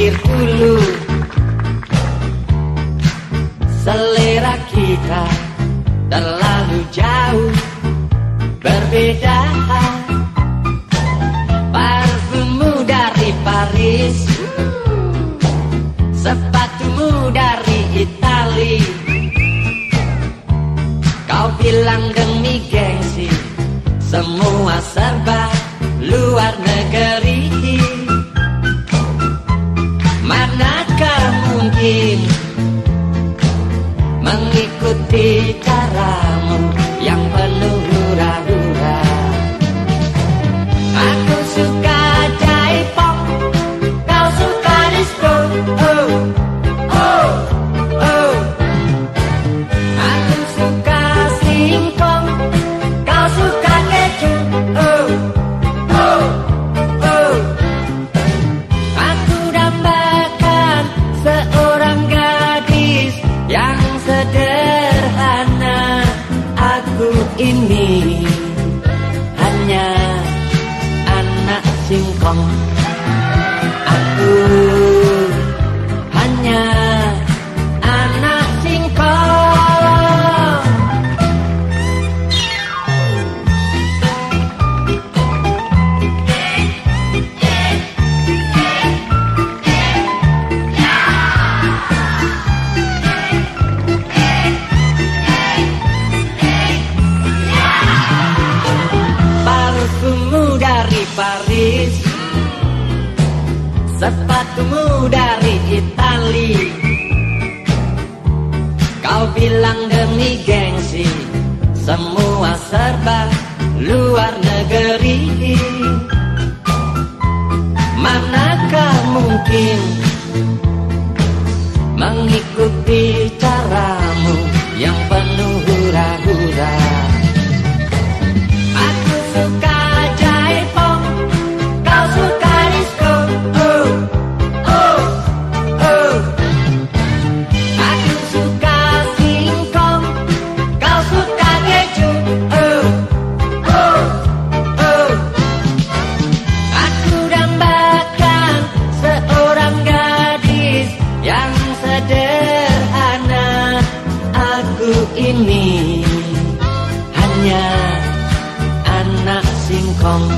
pikir dulu Selera kita terlalu jauh berbeda Parfummu dari Paris Sepatumu dari Itali. Kau bilang demi gengsi Semua serba luar negeri Mengikuti Aku ini hanya anak singkong Paris. Sepatumu dari Itali. Kau bilang demi gengsi Semua serba luar negeri. Manakah mungkin ini. Hanya anak singkong